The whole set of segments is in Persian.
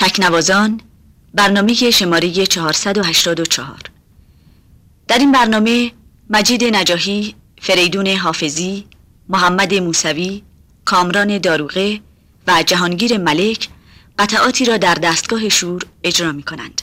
تکنوازان برنامه شماره 484 در این برنامه مجید نجاهی، فریدون حافظی، محمد موسوی، کامران داروغه و جهانگیر ملک قطعاتی را در دستگاه شور اجرا می کنند.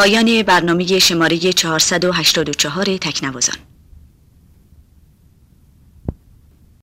پایان برنامه شماره 484 تکنوازان.